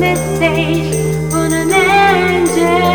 message on an angel.